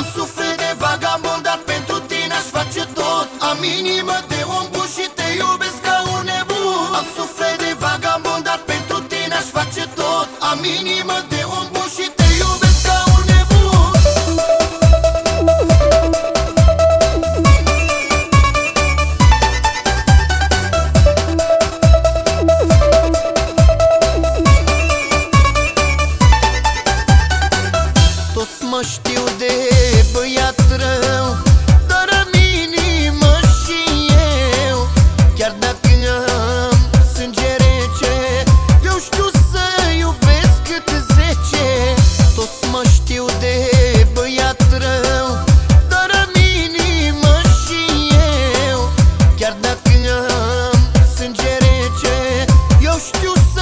Am suflet de vagabond, dar pentru tine aș face tot. Am inimă de om bun și te iubesc ca un nebun. Am suflet de vagabond, dar pentru tine aș face tot. Am inimă de om bun și te iubesc ca un nebun. Toți mă You're still